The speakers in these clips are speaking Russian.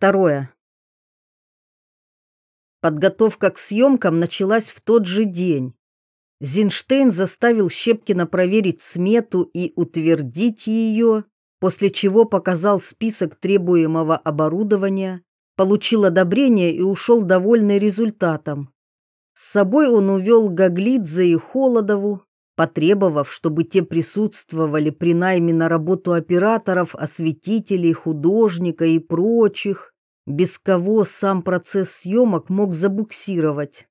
Второе. Подготовка к съемкам началась в тот же день. Зинштейн заставил Щепкина проверить смету и утвердить ее, после чего показал список требуемого оборудования, получил одобрение и ушел довольный результатом. С собой он увел Гаглидзе и Холодову, потребовав, чтобы те присутствовали при найме на работу операторов, осветителей, художника и прочих, без кого сам процесс съемок мог забуксировать.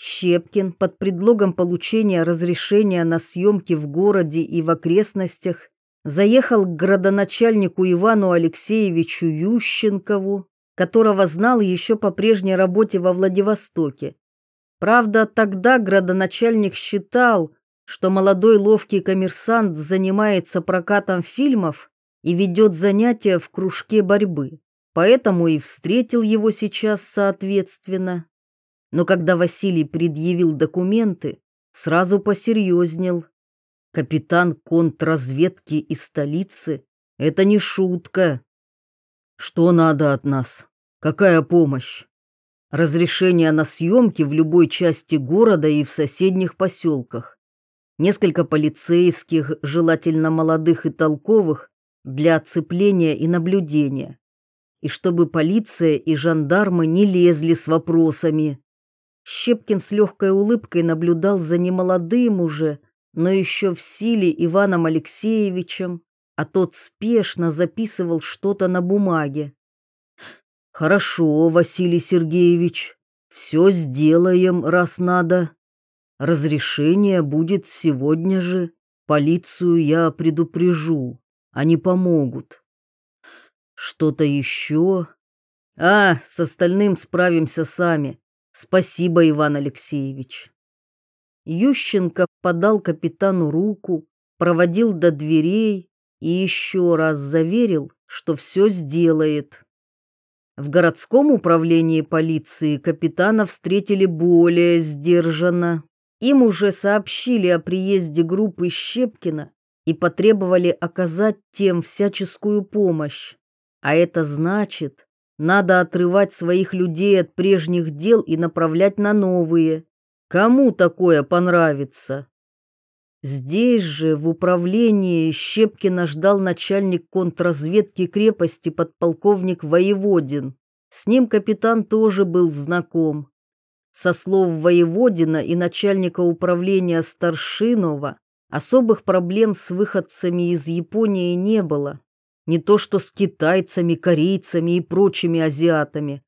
Щепкин под предлогом получения разрешения на съемки в городе и в окрестностях заехал к градоначальнику Ивану Алексеевичу Ющенкову, которого знал еще по прежней работе во Владивостоке. Правда, тогда градоначальник считал, что молодой ловкий коммерсант занимается прокатом фильмов и ведет занятия в кружке борьбы, поэтому и встретил его сейчас соответственно. Но когда Василий предъявил документы, сразу посерьезнел. Капитан контрразведки из столицы — это не шутка. Что надо от нас? Какая помощь? Разрешение на съемки в любой части города и в соседних поселках. Несколько полицейских, желательно молодых и толковых, для оцепления и наблюдения. И чтобы полиция и жандармы не лезли с вопросами, Щепкин с легкой улыбкой наблюдал за немолодым уже, но еще в силе Иваном Алексеевичем, а тот спешно записывал что-то на бумаге. «Хорошо, Василий Сергеевич, все сделаем, раз надо. Разрешение будет сегодня же. Полицию я предупрежу, они помогут. Что-то еще? А, с остальным справимся сами. Спасибо, Иван Алексеевич. Ющенко подал капитану руку, проводил до дверей и еще раз заверил, что все сделает. В городском управлении полиции капитана встретили более сдержанно. Им уже сообщили о приезде группы Щепкина и потребовали оказать тем всяческую помощь. А это значит, надо отрывать своих людей от прежних дел и направлять на новые. Кому такое понравится? Здесь же, в управлении, Щепкина ждал начальник контрразведки крепости подполковник Воеводин. С ним капитан тоже был знаком. Со слов Воеводина и начальника управления Старшинова особых проблем с выходцами из Японии не было не то что с китайцами, корейцами и прочими азиатами.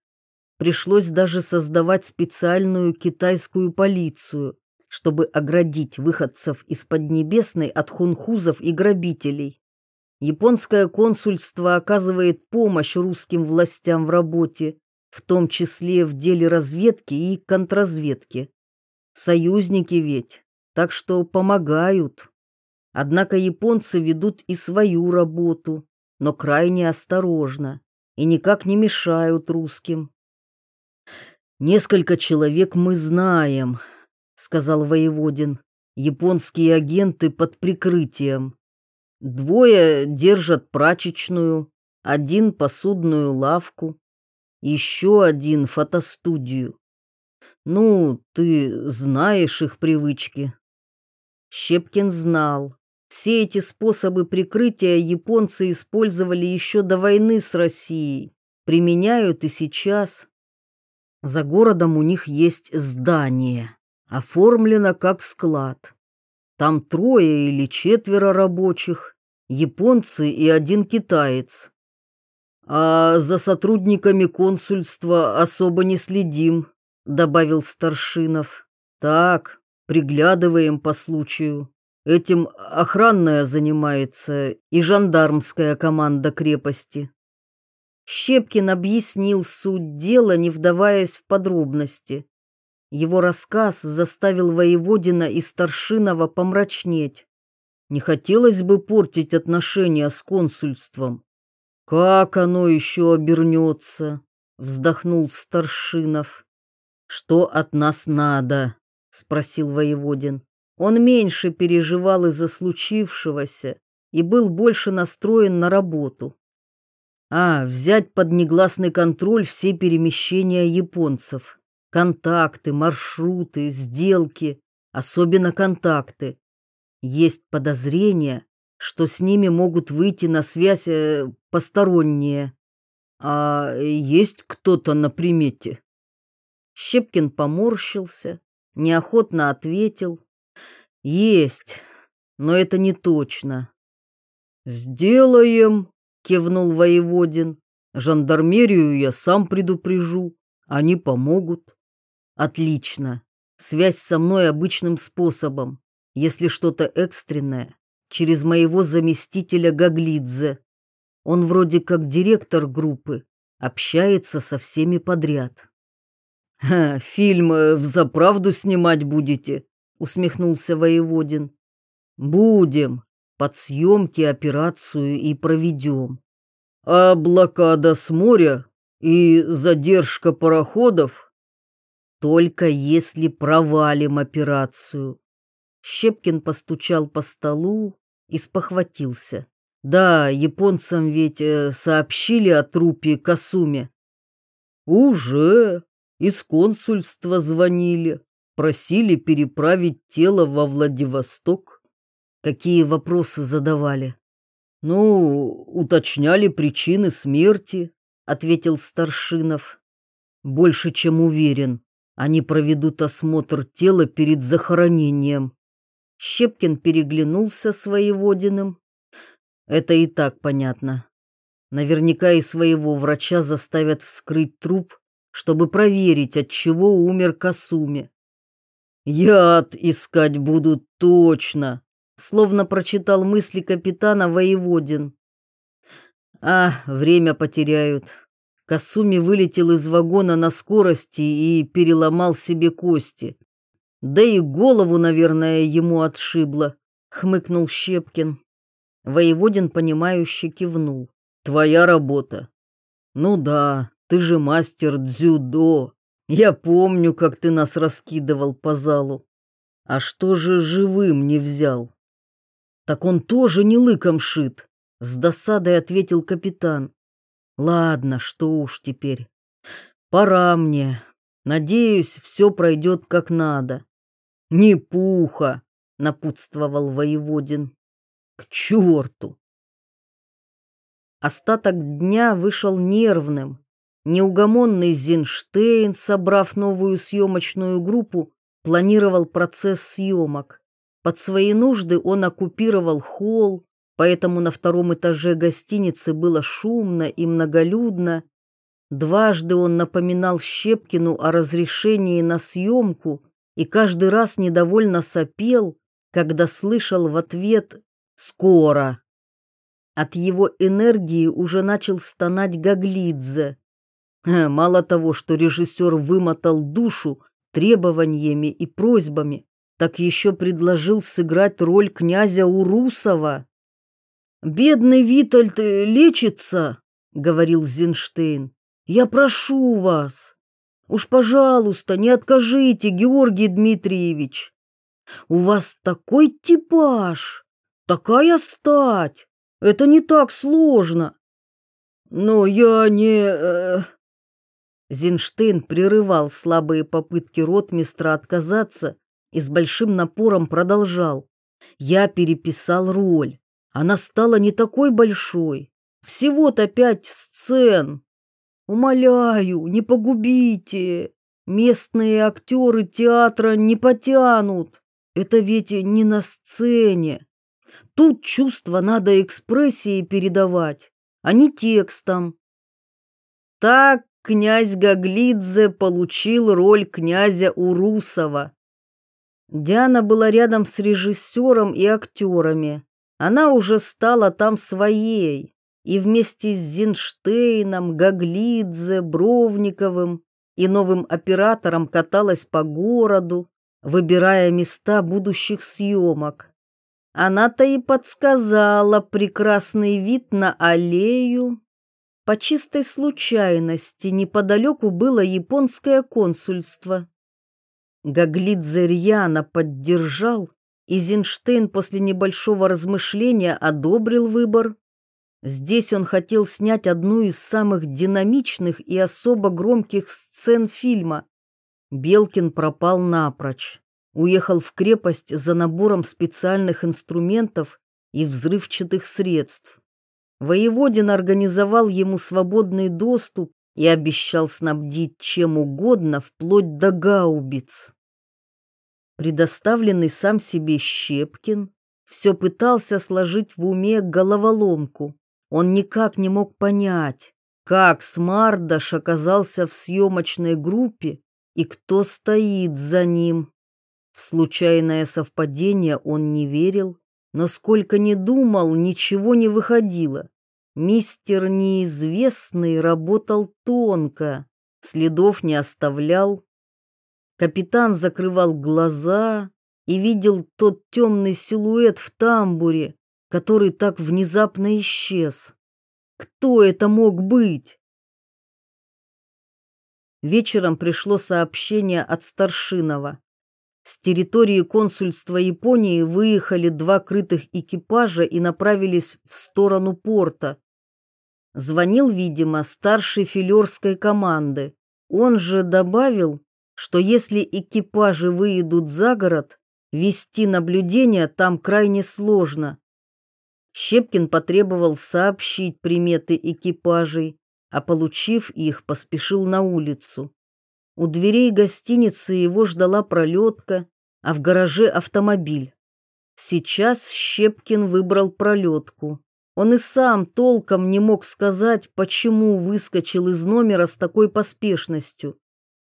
Пришлось даже создавать специальную китайскую полицию, чтобы оградить выходцев из Поднебесной от хунхузов и грабителей. Японское консульство оказывает помощь русским властям в работе, в том числе в деле разведки и контрразведки. Союзники ведь, так что помогают. Однако японцы ведут и свою работу, но крайне осторожно и никак не мешают русским. «Несколько человек мы знаем», — сказал воеводин. «Японские агенты под прикрытием. Двое держат прачечную, один посудную лавку, еще один фотостудию. Ну, ты знаешь их привычки». Щепкин знал. Все эти способы прикрытия японцы использовали еще до войны с Россией, применяют и сейчас. За городом у них есть здание, оформлено как склад. Там трое или четверо рабочих, японцы и один китаец. А за сотрудниками консульства особо не следим, добавил Старшинов. Так, приглядываем по случаю. Этим охранная занимается и жандармская команда крепости. Щепкин объяснил суть дела, не вдаваясь в подробности. Его рассказ заставил воеводина и старшинова помрачнеть. Не хотелось бы портить отношения с консульством. Как оно еще обернется? Вздохнул старшинов. Что от нас надо? Спросил воеводин. Он меньше переживал из-за случившегося и был больше настроен на работу. А, взять под негласный контроль все перемещения японцев. Контакты, маршруты, сделки, особенно контакты. Есть подозрение, что с ними могут выйти на связь э, посторонние. А есть кто-то на примете? Щепкин поморщился, неохотно ответил. Есть, но это не точно. Сделаем, кивнул воеводин. Жандармерию я сам предупрежу, они помогут. Отлично. Связь со мной обычным способом. Если что-то экстренное, через моего заместителя Гаглидзе. Он вроде как директор группы, общается со всеми подряд. «Ха, фильм э, взаправду снимать будете?» — усмехнулся воеводин. «Будем. Под съемки операцию и проведем. А блокада с моря и задержка пароходов? Только если провалим операцию. Щепкин постучал по столу и спохватился. Да, японцам ведь э, сообщили о трупе Касуме. Уже из консульства звонили, просили переправить тело во Владивосток. Какие вопросы задавали? Ну, уточняли причины смерти, ответил Старшинов. Больше чем уверен, они проведут осмотр тела перед захоронением. Щепкин переглянулся с воеводиным. Это и так понятно. Наверняка и своего врача заставят вскрыть труп, чтобы проверить, от чего умер Касуми. Яд искать будут точно, словно прочитал мысли капитана Воеводин. А, время потеряют. Касуми вылетел из вагона на скорости и переломал себе кости. Да и голову, наверное, ему отшибло, хмыкнул Щепкин. Воеводин, понимающе кивнул. Твоя работа. Ну да, ты же мастер дзюдо. Я помню, как ты нас раскидывал по залу. А что же живым не взял? Так он тоже не лыком шит, с досадой ответил капитан. Ладно, что уж теперь. Пора мне. Надеюсь, все пройдет как надо. «Не пуха!» — напутствовал воеводин. «К черту!» Остаток дня вышел нервным. Неугомонный Зинштейн, собрав новую съемочную группу, планировал процесс съемок. Под свои нужды он оккупировал холл, поэтому на втором этаже гостиницы было шумно и многолюдно. Дважды он напоминал Щепкину о разрешении на съемку, и каждый раз недовольно сопел, когда слышал в ответ «Скоро». От его энергии уже начал стонать Гаглидзе. Э, мало того, что режиссер вымотал душу требованиями и просьбами, так еще предложил сыграть роль князя Урусова. «Бедный Витальд э, лечится», — говорил Зинштейн. «Я прошу вас, Уж, пожалуйста, не откажите, Георгий Дмитриевич. У вас такой типаж, такая стать. Это не так сложно. Но я не... Зинштейн прерывал слабые попытки ротмистра отказаться и с большим напором продолжал. Я переписал роль. Она стала не такой большой. Всего-то пять сцен. Умоляю, не погубите. Местные актеры театра не потянут. Это ведь не на сцене. Тут чувства надо экспрессией передавать, а не текстом. Так князь Гаглидзе получил роль князя Урусова. Диана была рядом с режиссером и актерами. Она уже стала там своей и вместе с Зинштейном, Гаглидзе, Бровниковым и новым оператором каталась по городу, выбирая места будущих съемок. Она-то и подсказала прекрасный вид на аллею. По чистой случайности неподалеку было японское консульство. Гаглидзе рьяно поддержал, и Зинштейн после небольшого размышления одобрил выбор. Здесь он хотел снять одну из самых динамичных и особо громких сцен фильма. Белкин пропал напрочь. Уехал в крепость за набором специальных инструментов и взрывчатых средств. Воеводин организовал ему свободный доступ и обещал снабдить чем угодно, вплоть до гаубиц. Предоставленный сам себе Щепкин все пытался сложить в уме головоломку. Он никак не мог понять, как Смардаш оказался в съемочной группе и кто стоит за ним. В случайное совпадение он не верил, но сколько ни думал, ничего не выходило. Мистер Неизвестный работал тонко, следов не оставлял. Капитан закрывал глаза и видел тот темный силуэт в тамбуре, который так внезапно исчез. Кто это мог быть? Вечером пришло сообщение от Старшинова. С территории консульства Японии выехали два крытых экипажа и направились в сторону порта. Звонил, видимо, старший филерской команды. Он же добавил, что если экипажи выедут за город, вести наблюдение там крайне сложно. Щепкин потребовал сообщить приметы экипажей, а получив их, поспешил на улицу. У дверей гостиницы его ждала пролетка, а в гараже автомобиль. Сейчас Щепкин выбрал пролетку. Он и сам толком не мог сказать, почему выскочил из номера с такой поспешностью.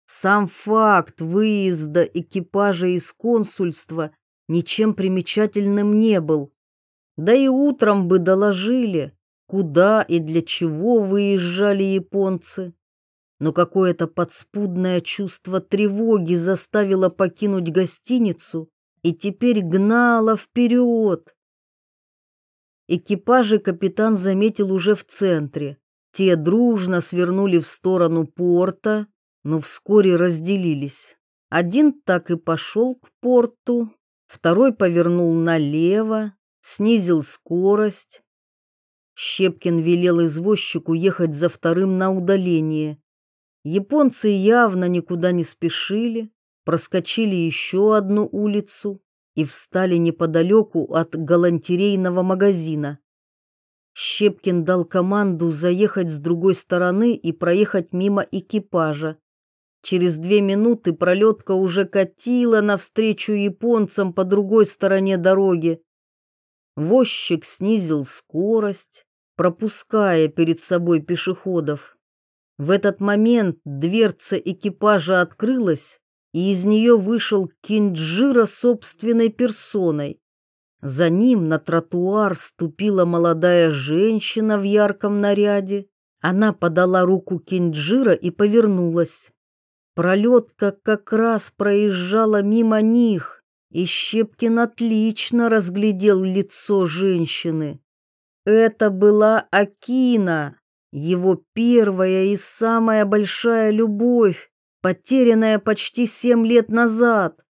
Сам факт выезда экипажа из консульства ничем примечательным не был. Да и утром бы доложили, куда и для чего выезжали японцы. Но какое-то подспудное чувство тревоги заставило покинуть гостиницу и теперь гнало вперед. Экипажи капитан заметил уже в центре. Те дружно свернули в сторону порта, но вскоре разделились. Один так и пошел к порту, второй повернул налево, снизил скорость. Щепкин велел извозчику ехать за вторым на удаление. Японцы явно никуда не спешили, проскочили еще одну улицу и встали неподалеку от галантерейного магазина. Щепкин дал команду заехать с другой стороны и проехать мимо экипажа. Через две минуты пролетка уже катила навстречу японцам по другой стороне дороги. Возчик снизил скорость, пропуская перед собой пешеходов. В этот момент дверца экипажа открылась, и из нее вышел Кинджира собственной персоной. За ним на тротуар ступила молодая женщина в ярком наряде. Она подала руку Кинджира и повернулась. Пролетка как раз проезжала мимо них и Щепкин отлично разглядел лицо женщины. Это была Акина, его первая и самая большая любовь, потерянная почти семь лет назад.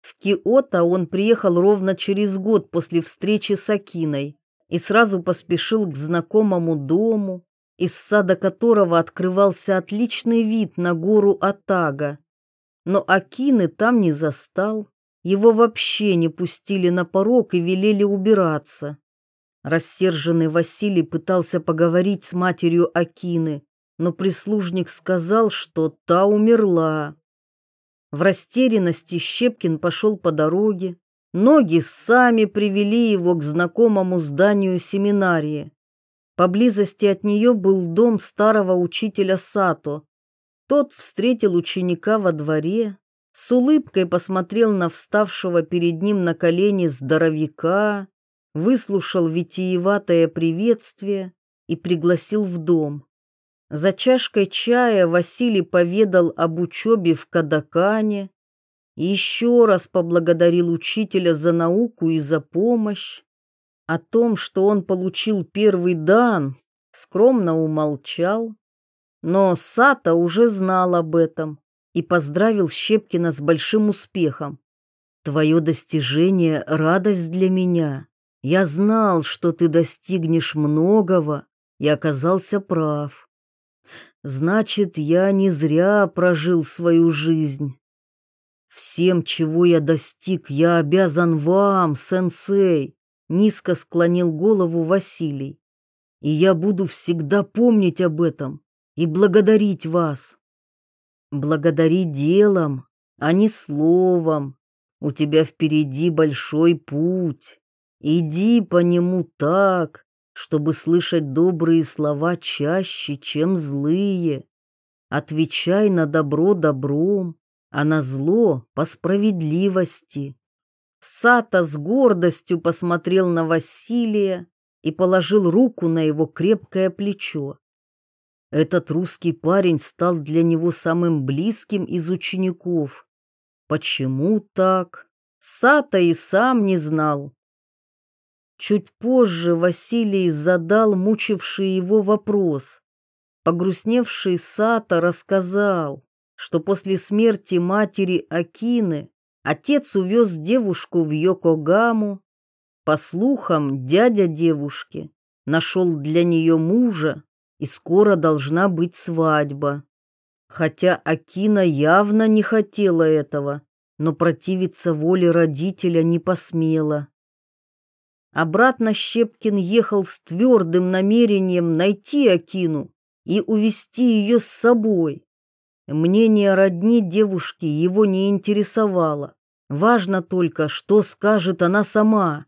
В Киото он приехал ровно через год после встречи с Акиной и сразу поспешил к знакомому дому, из сада которого открывался отличный вид на гору Атага но Акины там не застал. Его вообще не пустили на порог и велели убираться. Рассерженный Василий пытался поговорить с матерью Акины, но прислужник сказал, что та умерла. В растерянности Щепкин пошел по дороге. Ноги сами привели его к знакомому зданию семинарии. Поблизости от нее был дом старого учителя Сато, тот встретил ученика во дворе, с улыбкой посмотрел на вставшего перед ним на колени здоровяка, выслушал витиеватое приветствие и пригласил в дом. За чашкой чая Василий поведал об учебе в Кадакане, еще раз поблагодарил учителя за науку и за помощь. О том, что он получил первый дан, скромно умолчал. Но Сата уже знал об этом и поздравил Щепкина с большим успехом. «Твое достижение — радость для меня. Я знал, что ты достигнешь многого, и оказался прав. Значит, я не зря прожил свою жизнь. Всем, чего я достиг, я обязан вам, сенсей, низко склонил голову Василий. И я буду всегда помнить об этом и благодарить вас. Благодари делом, а не словом. У тебя впереди большой путь. Иди по нему так, чтобы слышать добрые слова чаще, чем злые. Отвечай на добро добром, а на зло по справедливости. Сата с гордостью посмотрел на Василия и положил руку на его крепкое плечо. Этот русский парень стал для него самым близким из учеников. Почему так? Сата и сам не знал. Чуть позже Василий задал мучивший его вопрос. Погрустневший Сата рассказал, что после смерти матери Акины отец увез девушку в Йокогаму. По слухам, дядя девушки нашел для нее мужа, и скоро должна быть свадьба. Хотя Акина явно не хотела этого, но противиться воле родителя не посмела. Обратно Щепкин ехал с твердым намерением найти Акину и увести ее с собой. Мнение родни девушки его не интересовало. Важно только, что скажет она сама.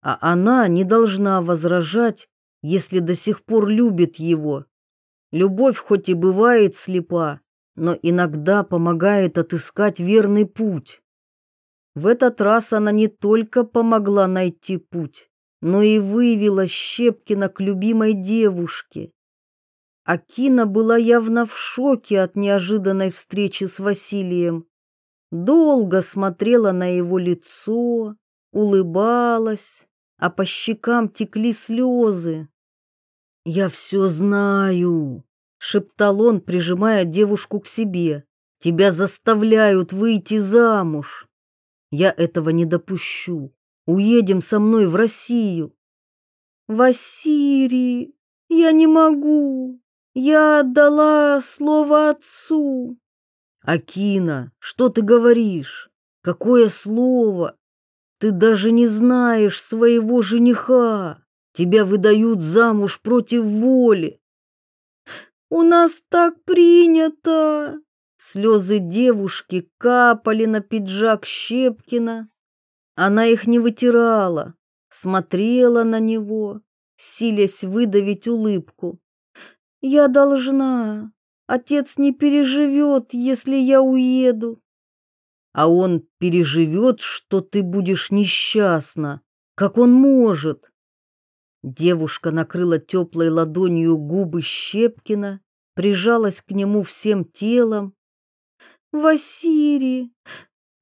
А она не должна возражать, если до сих пор любит его. Любовь хоть и бывает слепа, но иногда помогает отыскать верный путь. В этот раз она не только помогла найти путь, но и вывела Щепкина к любимой девушке. Акина была явно в шоке от неожиданной встречи с Василием. Долго смотрела на его лицо, улыбалась, а по щекам текли слезы. «Я все знаю», — шептал он, прижимая девушку к себе. «Тебя заставляют выйти замуж». Я этого не допущу. Уедем со мной в Россию. Василий, я не могу. Я отдала слово отцу. Акина, что ты говоришь? Какое слово? Ты даже не знаешь своего жениха. Тебя выдают замуж против воли. У нас так принято. Слезы девушки капали на пиджак Щепкина. Она их не вытирала, смотрела на него, силясь выдавить улыбку. «Я должна. Отец не переживет, если я уеду». «А он переживет, что ты будешь несчастна. Как он может?» Девушка накрыла теплой ладонью губы Щепкина, прижалась к нему всем телом, Василий,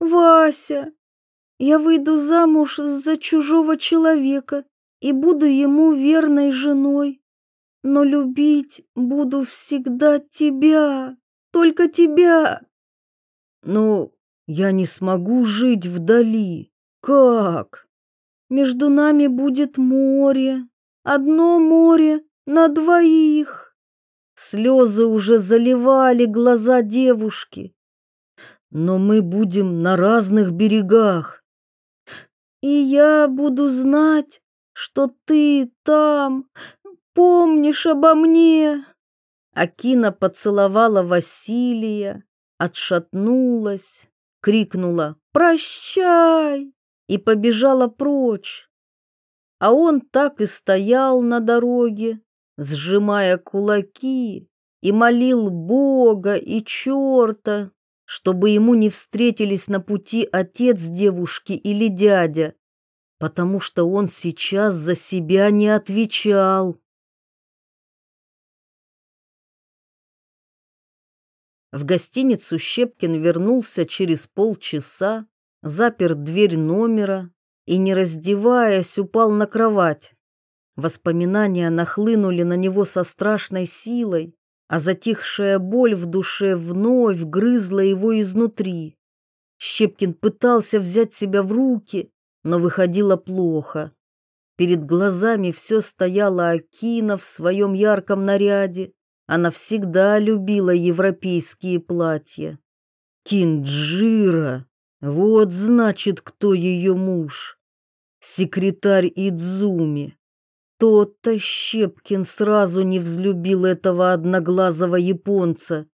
Вася, я выйду замуж за чужого человека и буду ему верной женой. Но любить буду всегда тебя, только тебя. Но я не смогу жить вдали. Как? Между нами будет море, одно море на двоих. Слезы уже заливали глаза девушки но мы будем на разных берегах. И я буду знать, что ты там помнишь обо мне. Акина поцеловала Василия, отшатнулась, крикнула «Прощай!» и побежала прочь. А он так и стоял на дороге, сжимая кулаки, и молил Бога и черта, чтобы ему не встретились на пути отец девушки или дядя, потому что он сейчас за себя не отвечал. В гостиницу Щепкин вернулся через полчаса, запер дверь номера и, не раздеваясь, упал на кровать. Воспоминания нахлынули на него со страшной силой, а затихшая боль в душе вновь грызла его изнутри. Щепкин пытался взять себя в руки, но выходило плохо. Перед глазами все стояла Акина в своем ярком наряде. Она всегда любила европейские платья. Кинджира, вот значит, кто ее муж. Секретарь Идзуми. Тот-то Щепкин сразу не взлюбил этого одноглазого японца.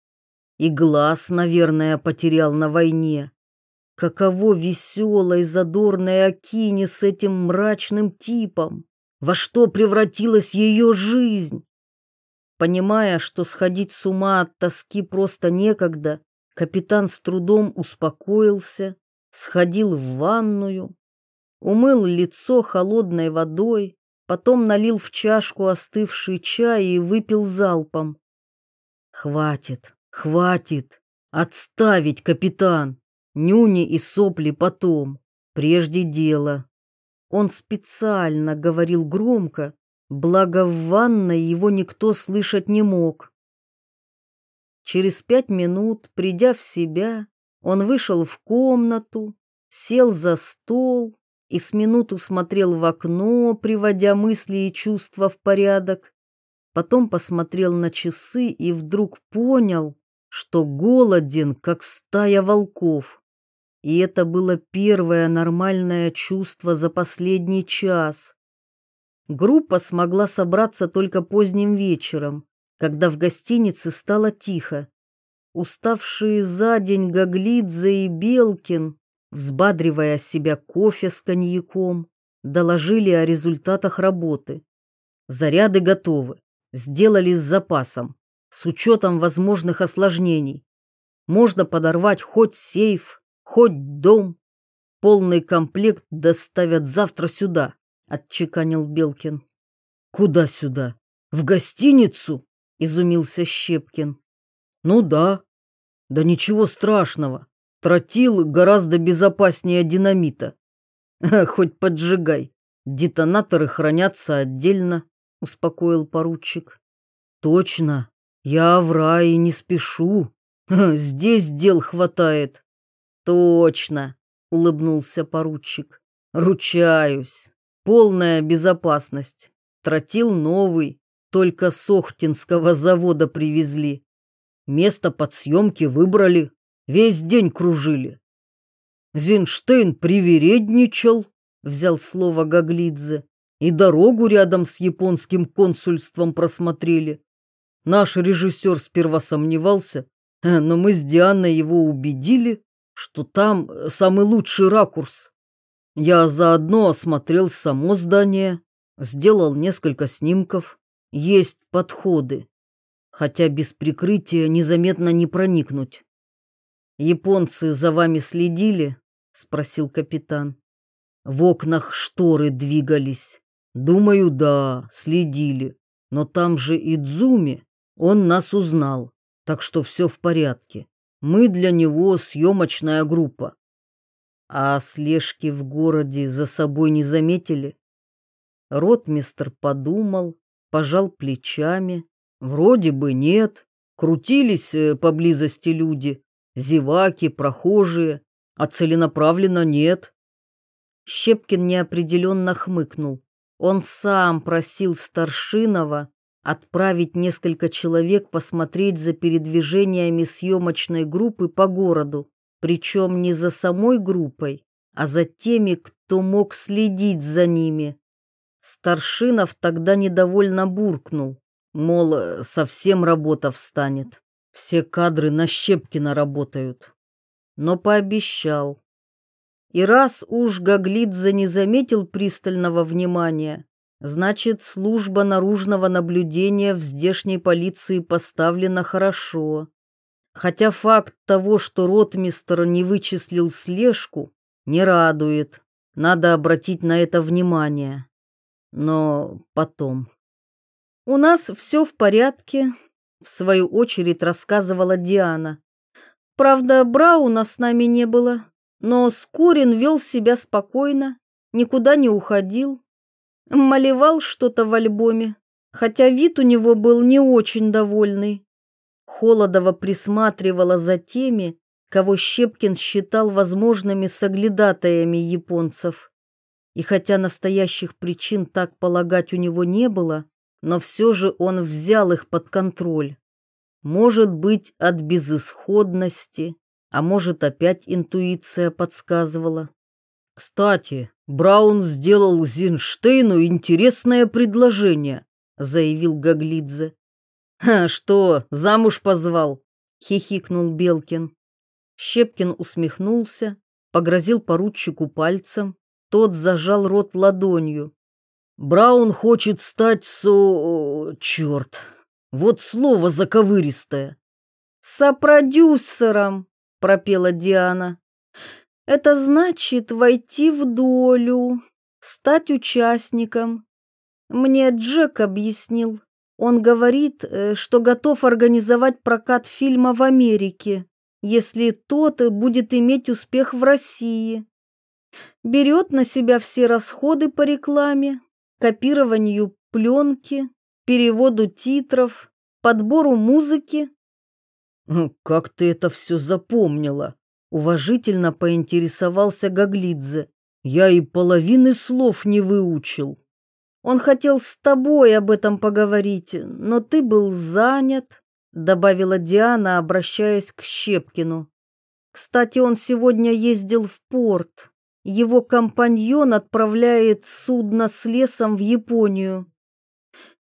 И глаз, наверное, потерял на войне. Каково веселой, задорной Акине с этим мрачным типом? Во что превратилась ее жизнь? Понимая, что сходить с ума от тоски просто некогда, капитан с трудом успокоился, сходил в ванную, умыл лицо холодной водой, потом налил в чашку остывший чай и выпил залпом. «Хватит, хватит! Отставить, капитан!» Нюни и сопли потом, прежде дела. Он специально говорил громко, благо в ванной его никто слышать не мог. Через пять минут, придя в себя, он вышел в комнату, сел за стол и с минуту смотрел в окно, приводя мысли и чувства в порядок. Потом посмотрел на часы и вдруг понял, что голоден, как стая волков. И это было первое нормальное чувство за последний час. Группа смогла собраться только поздним вечером, когда в гостинице стало тихо. Уставшие за день Гаглидзе и Белкин, взбадривая себя кофе с коньяком, доложили о результатах работы. Заряды готовы, сделали с запасом, с учетом возможных осложнений. Можно подорвать хоть сейф, хоть дом. Полный комплект доставят завтра сюда, отчеканил Белкин. Куда сюда? В гостиницу? изумился Щепкин. Ну да. Да ничего страшного. Тротил гораздо безопаснее динамита. Хоть поджигай. Детонаторы хранятся отдельно, успокоил поручик. Точно. Я в рай не спешу. Здесь дел хватает. Точно, улыбнулся поручик. Ручаюсь. Полная безопасность. Тротил новый, только с Охтинского завода привезли. Место под съемки выбрали, весь день кружили. Зинштейн привередничал, взял слово Гаглидзе, и дорогу рядом с японским консульством просмотрели. Наш режиссер сперва сомневался, но мы с Дианой его убедили, что там э, самый лучший ракурс. Я заодно осмотрел само здание, сделал несколько снимков. Есть подходы, хотя без прикрытия незаметно не проникнуть. «Японцы за вами следили?» — спросил капитан. В окнах шторы двигались. Думаю, да, следили. Но там же Идзуми, он нас узнал, так что все в порядке. Мы для него съемочная группа. А слежки в городе за собой не заметили? Ротмистр подумал, пожал плечами. Вроде бы нет. Крутились э, поблизости люди, зеваки, прохожие, а целенаправленно нет. Щепкин неопределенно хмыкнул. Он сам просил Старшинова отправить несколько человек посмотреть за передвижениями съемочной группы по городу, причем не за самой группой, а за теми, кто мог следить за ними. Старшинов тогда недовольно буркнул, мол, совсем работа встанет, все кадры на Щепкина работают. Но пообещал. И раз уж Гаглидзе не заметил пристального внимания, Значит, служба наружного наблюдения в здешней полиции поставлена хорошо. Хотя факт того, что ротмистр не вычислил слежку, не радует. Надо обратить на это внимание. Но потом. «У нас все в порядке», — в свою очередь рассказывала Диана. «Правда, Брауна с нами не было, но Скорин вел себя спокойно, никуда не уходил, Малевал что-то в альбоме, хотя вид у него был не очень довольный. Холодова присматривала за теми, кого Щепкин считал возможными соглядатаями японцев. И хотя настоящих причин так полагать у него не было, но все же он взял их под контроль. Может быть, от безысходности, а может, опять интуиция подсказывала. Кстати, Браун сделал Зинштейну интересное предложение, заявил Гаглидзе. «А что, замуж позвал?» — хихикнул Белкин. Щепкин усмехнулся, погрозил поручику пальцем, тот зажал рот ладонью. «Браун хочет стать со... черт, вот слово заковыристое». «Сопродюсером», — пропела Диана. «Это значит войти в долю, стать участником. Мне Джек объяснил. Он говорит, э, что готов организовать прокат фильма в Америке, если тот будет иметь успех в России. Берет на себя все расходы по рекламе, копированию пленки, переводу титров, подбору музыки. «Как ты это все запомнила?» — уважительно поинтересовался Гаглидзе. «Я и половины слов не выучил». Он хотел с тобой об этом поговорить, но ты был занят, добавила Диана, обращаясь к Щепкину. Кстати, он сегодня ездил в порт. Его компаньон отправляет судно с лесом в Японию.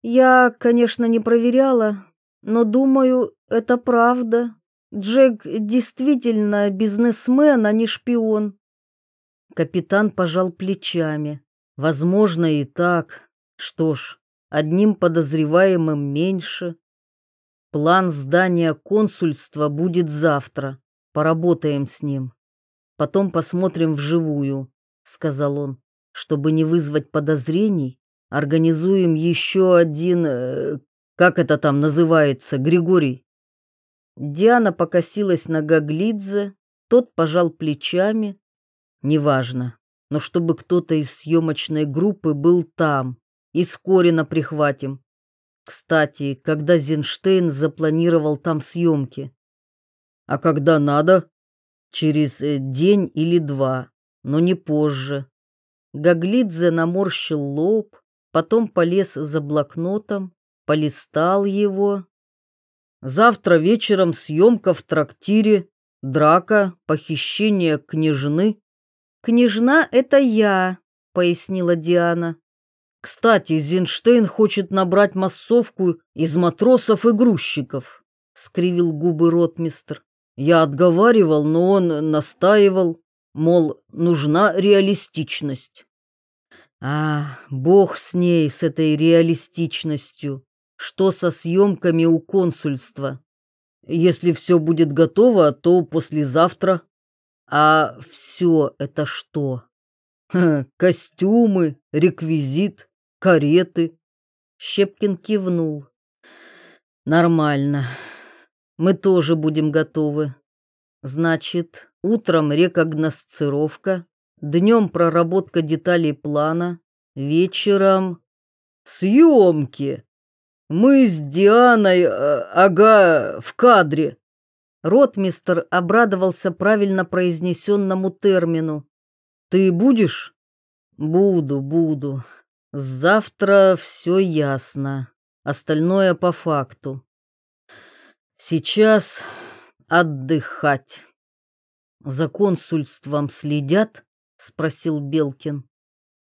Я, конечно, не проверяла, но думаю, это правда. Джек действительно бизнесмен, а не шпион. Капитан пожал плечами. Возможно и так, что ж, одним подозреваемым меньше. План здания консульства будет завтра. Поработаем с ним. Потом посмотрим вживую, сказал он. Чтобы не вызвать подозрений, организуем еще один, э, как это там называется, Григорий. Диана покосилась на Гаглидзе, тот пожал плечами. Неважно, но чтобы кто-то из съемочной группы был там и Скорина прихватим. Кстати, когда Зинштейн запланировал там съемки? А когда надо? Через э, день или два, но не позже. Гаглидзе наморщил лоб, потом полез за блокнотом, полистал его. Завтра вечером съемка в трактире, драка, похищение княжны. «Княжна — это я», — пояснила Диана. Кстати, Зинштейн хочет набрать массовку из матросов и грузчиков, скривил губы ротмистр. Я отговаривал, но он настаивал, мол, нужна реалистичность. А, бог с ней, с этой реалистичностью. Что со съемками у консульства? Если все будет готово, то послезавтра. А все это что? Ха, костюмы, реквизит, кареты. Щепкин кивнул. Нормально. Мы тоже будем готовы. Значит, утром рекогносцировка, днем проработка деталей плана, вечером съемки. Мы с Дианой, э, ага, в кадре. Ротмистр обрадовался правильно произнесенному термину. Ты будешь? Буду, буду. Завтра все ясно. Остальное по факту. Сейчас отдыхать. За консульством следят? спросил Белкин.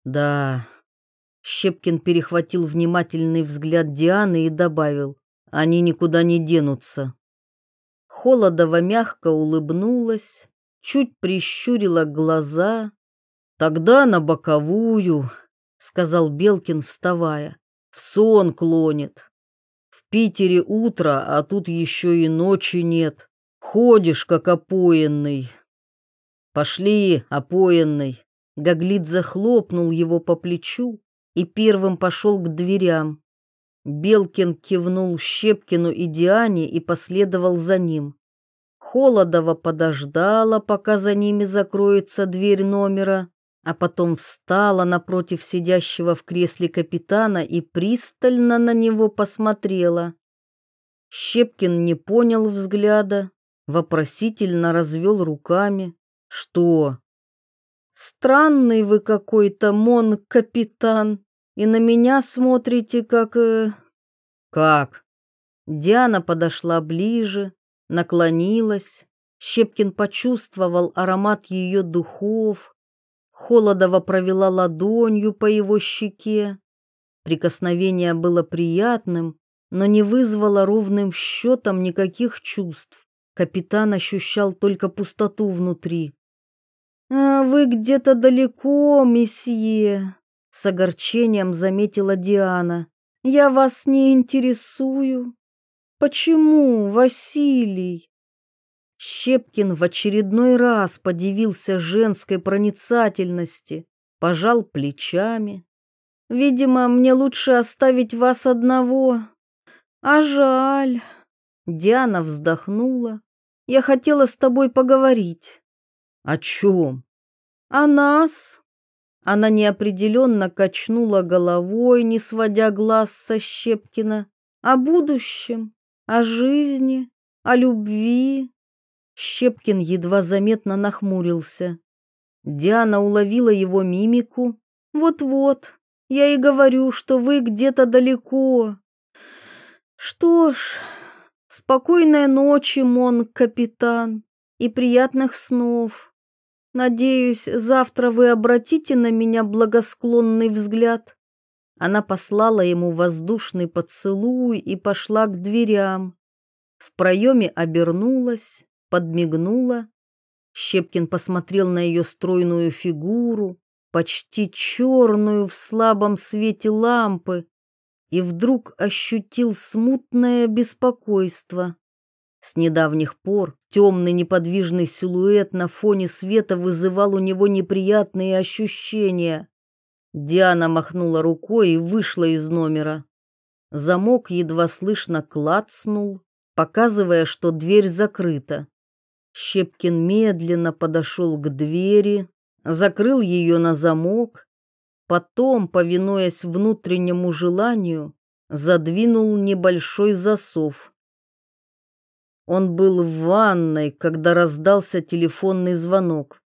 Да. Щепкин перехватил внимательный взгляд Дианы и добавил: они никуда не денутся. Холодова мягко улыбнулась, чуть прищурила глаза. Тогда на боковую, сказал Белкин, вставая. В сон клонит. Питере утро, а тут еще и ночи нет. Ходишь, как опоенный. Пошли, опоенный. Гаглит захлопнул его по плечу и первым пошел к дверям. Белкин кивнул Щепкину и Диане и последовал за ним. Холодова подождала, пока за ними закроется дверь номера, а потом встала напротив сидящего в кресле капитана и пристально на него посмотрела. Щепкин не понял взгляда, вопросительно развел руками. Что? Странный вы какой-то, мон капитан, и на меня смотрите как... Э... Как? Диана подошла ближе, наклонилась. Щепкин почувствовал аромат ее духов. Холодова провела ладонью по его щеке. Прикосновение было приятным, но не вызвало ровным счетом никаких чувств. Капитан ощущал только пустоту внутри. «А вы где-то далеко, месье», — с огорчением заметила Диана. «Я вас не интересую. Почему, Василий?» Щепкин в очередной раз подивился женской проницательности, пожал плечами. «Видимо, мне лучше оставить вас одного. А жаль». Диана вздохнула. «Я хотела с тобой поговорить». О чем? О нас. Она неопределенно качнула головой, не сводя глаз со Щепкина. О будущем, о жизни, о любви. Щепкин едва заметно нахмурился. Диана уловила его мимику. Вот-вот, я и говорю, что вы где-то далеко. Что ж, спокойной ночи, мон капитан, и приятных снов. Надеюсь, завтра вы обратите на меня благосклонный взгляд. Она послала ему воздушный поцелуй и пошла к дверям. В проеме обернулась, подмигнула. Щепкин посмотрел на ее стройную фигуру, почти черную в слабом свете лампы, и вдруг ощутил смутное беспокойство. С недавних пор темный неподвижный силуэт на фоне света вызывал у него неприятные ощущения. Диана махнула рукой и вышла из номера. Замок едва слышно клацнул, показывая, что дверь закрыта. Щепкин медленно подошел к двери, закрыл ее на замок, потом, повинуясь внутреннему желанию, задвинул небольшой засов. Он был в ванной, когда раздался телефонный звонок.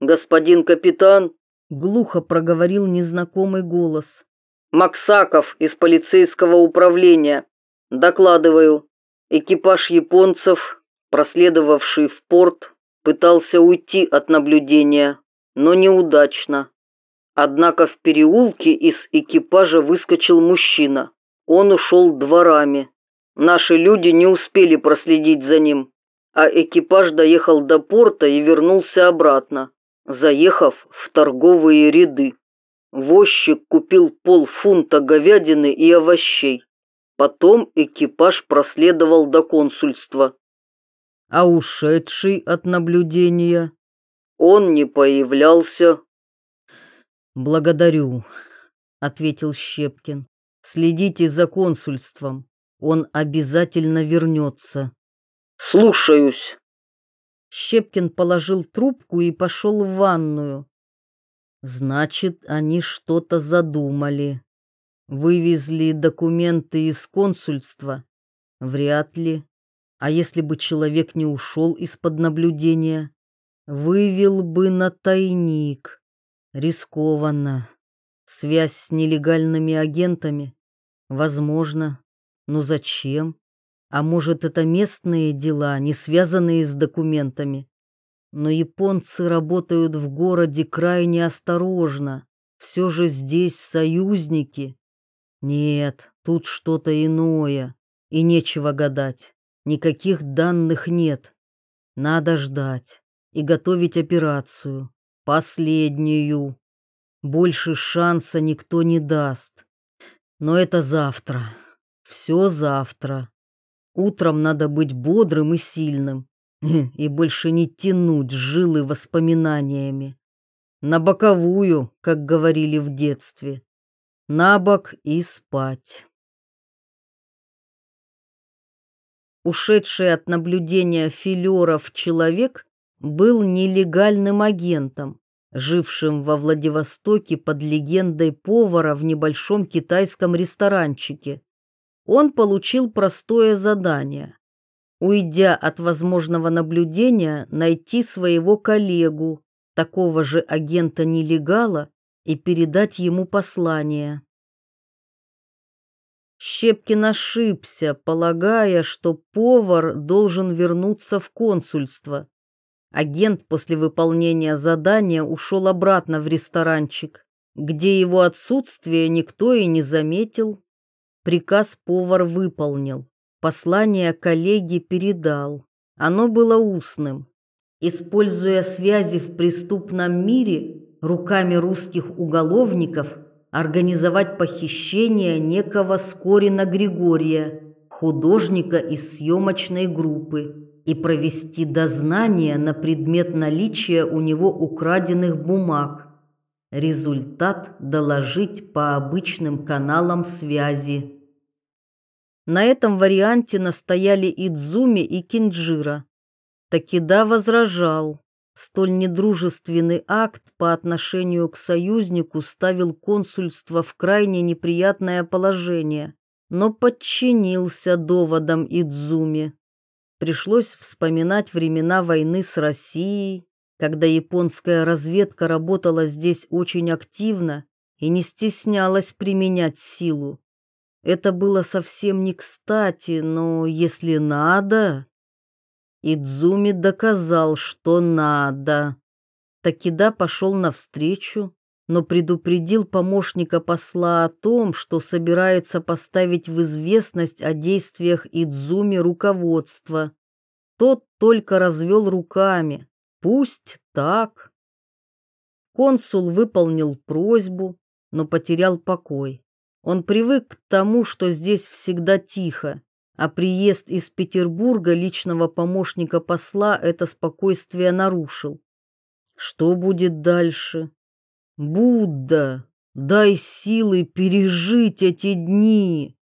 «Господин капитан», — глухо проговорил незнакомый голос. «Максаков из полицейского управления. Докладываю. Экипаж японцев, проследовавший в порт, пытался уйти от наблюдения, но неудачно. Однако в переулке из экипажа выскочил мужчина. Он ушел дворами, Наши люди не успели проследить за ним, а экипаж доехал до порта и вернулся обратно, заехав в торговые ряды. Возчик купил полфунта говядины и овощей. Потом экипаж проследовал до консульства. А ушедший от наблюдения? Он не появлялся. Благодарю, ответил Щепкин. Следите за консульством. Он обязательно вернется. Слушаюсь. Щепкин положил трубку и пошел в ванную. Значит, они что-то задумали. Вывезли документы из консульства? Вряд ли. А если бы человек не ушел из-под наблюдения? Вывел бы на тайник. Рискованно. Связь с нелегальными агентами? Возможно. Но зачем? А может, это местные дела, не связанные с документами? Но японцы работают в городе крайне осторожно. Все же здесь союзники. Нет, тут что-то иное. И нечего гадать. Никаких данных нет. Надо ждать и готовить операцию. Последнюю. Больше шанса никто не даст. Но это завтра. Все завтра. Утром надо быть бодрым и сильным. И больше не тянуть жилы воспоминаниями. На боковую, как говорили в детстве. На бок и спать. Ушедший от наблюдения филеров человек был нелегальным агентом, жившим во Владивостоке под легендой повара в небольшом китайском ресторанчике он получил простое задание. Уйдя от возможного наблюдения, найти своего коллегу, такого же агента-нелегала и передать ему послание. Щепкин ошибся, полагая, что повар должен вернуться в консульство. Агент после выполнения задания ушел обратно в ресторанчик, где его отсутствие никто и не заметил. Приказ повар выполнил, послание коллеге передал. Оно было устным. Используя связи в преступном мире руками русских уголовников, организовать похищение некого Скорина Григория, художника из съемочной группы, и провести дознание на предмет наличия у него украденных бумаг. Результат доложить по обычным каналам связи. На этом варианте настояли Идзуми и Кинджира. Такида возражал. Столь недружественный акт по отношению к союзнику ставил консульство в крайне неприятное положение, но подчинился доводам Идзуми. Пришлось вспоминать времена войны с Россией, когда японская разведка работала здесь очень активно и не стеснялась применять силу. Это было совсем не кстати, но если надо... Идзуми доказал, что надо. Такида пошел навстречу, но предупредил помощника посла о том, что собирается поставить в известность о действиях Идзуми руководства. Тот только развел руками. Пусть так. Консул выполнил просьбу, но потерял покой. Он привык к тому, что здесь всегда тихо, а приезд из Петербурга личного помощника посла это спокойствие нарушил. Что будет дальше? Будда, дай силы пережить эти дни.